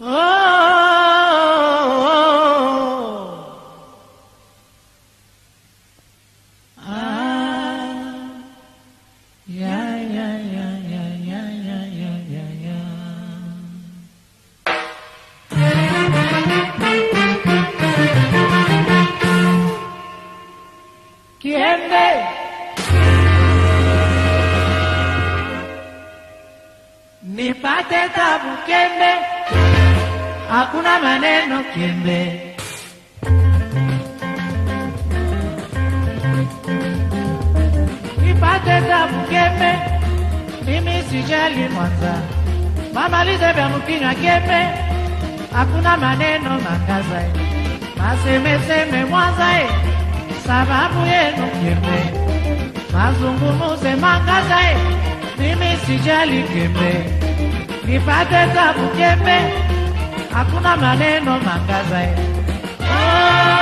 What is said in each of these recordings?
Oh, ah, yeah, yeah, yeah, yeah, yeah, yeah, yeah, yeah, yeah. ¿Quién me? Nipate tabu kembe. Hakuna maneno kembe. Nipate tabu kembe, mimi sijali Mwanza, mamalize vya mkinywa kembe, hakuna maneno mangaza, masemeseme Mwanza eh, sababu yenu kembe, mazungumuze mangaza eh, mimi sijali kembe, nipate tabu kembe, hakuna maneno mangaza eh. Oh, oh,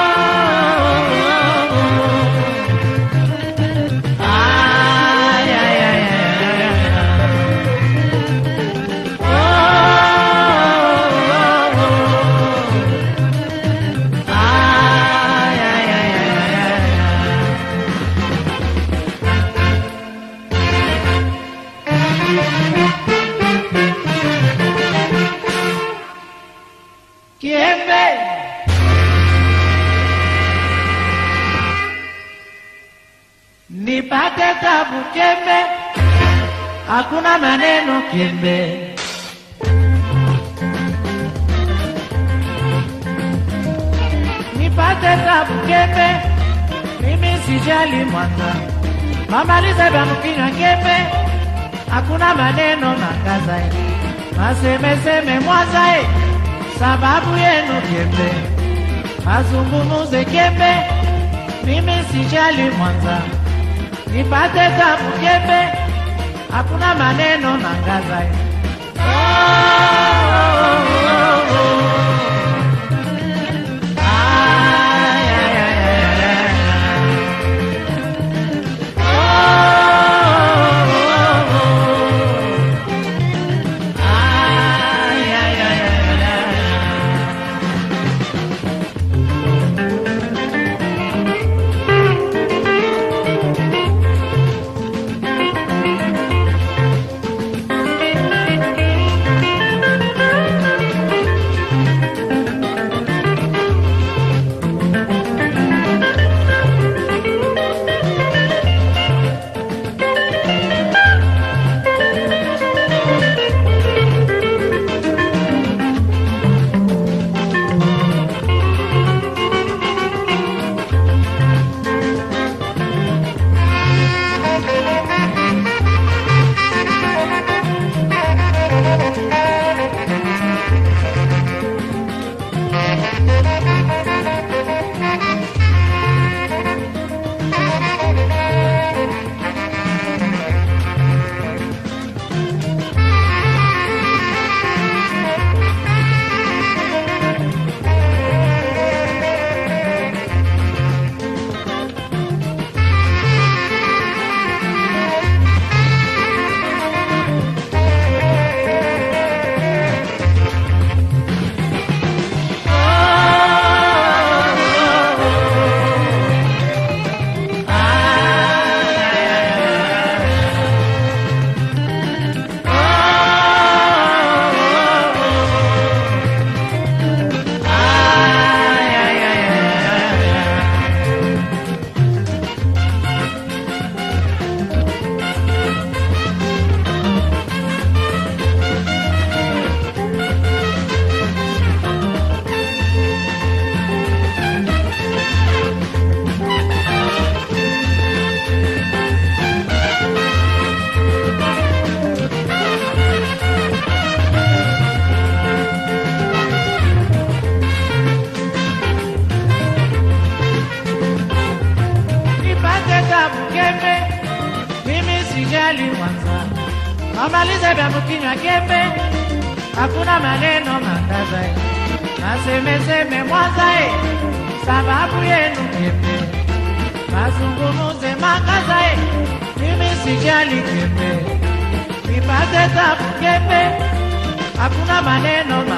Nipate tabu kembe, hakuna maneno kembe. Nipate tabu kembe, mimi sijali mwanga. mamalize vya mkinywa hakuna maneno makaza, masemeseme mwazae sababu yenu kembe, mazungumuze kembe, mimi sijali Mwanza, nipate tabu kembe, hakuna maneno mangaza. oh, mimi sijali Mwanza, mamalize vya mkinywa kembe, hakuna maneno mangaza, nasemeseme masemeseme Mwanza eh, sababu yenu kembe, mazungumuze makazae, mimi sijali kembe, nipate tabu kembe, hakuna maneno.